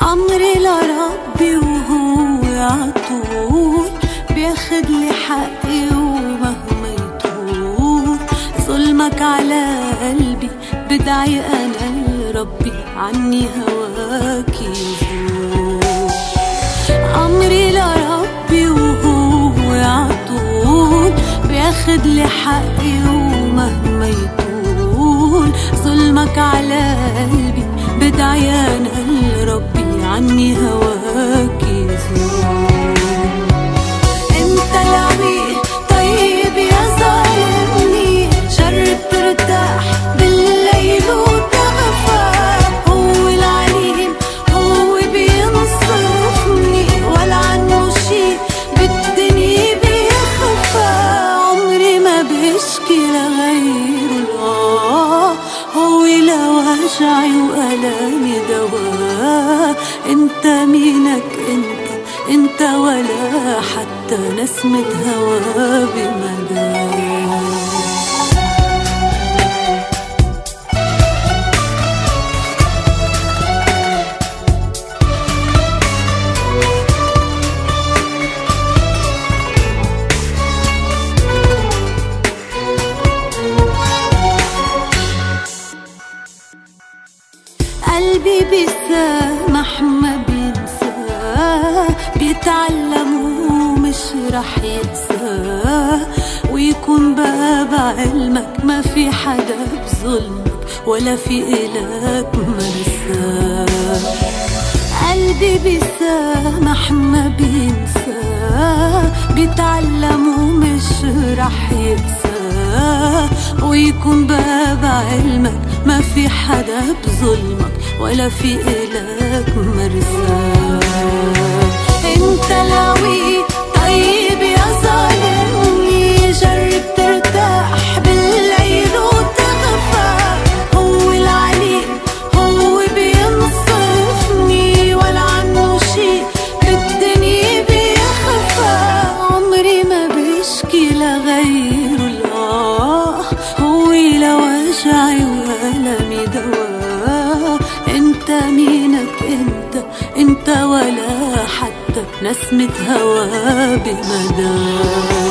عمري لربي وهو عطول بياخد لي حقي. ظلمك على قلبي بدعي أنا لربي عني هواك يزول عمري لربي وهو عطول بياخد لي حقي ومهما يطول ظلمك على قلبي بدعي لوجعي وألامي دواء. انت مينك انت انت ولا حتى نسمة هوا بمدى. قلبي بيسامح ما بينساه بيتعلم ومش رح ينساه ويكون باب علمك ما في حدا بظلمك ولا في إلك مرساه قلبي بيسامح ما بينساه بيتعلم ومش رح ينساه ويكون باب علمك ما في حدا بظلمك ولا في إلك مرساه إنت العوي طيب يا ظالمني جرب ترتاح بالليل وتغفى. هو العليم هو بينصفني ولا عنه شي بالدنيا بيخفى عمري ما بشكي لغير الله. هو لوجعي وألمي دواء انت مينك انت انت ولا حتى نسمة هوا بمدى.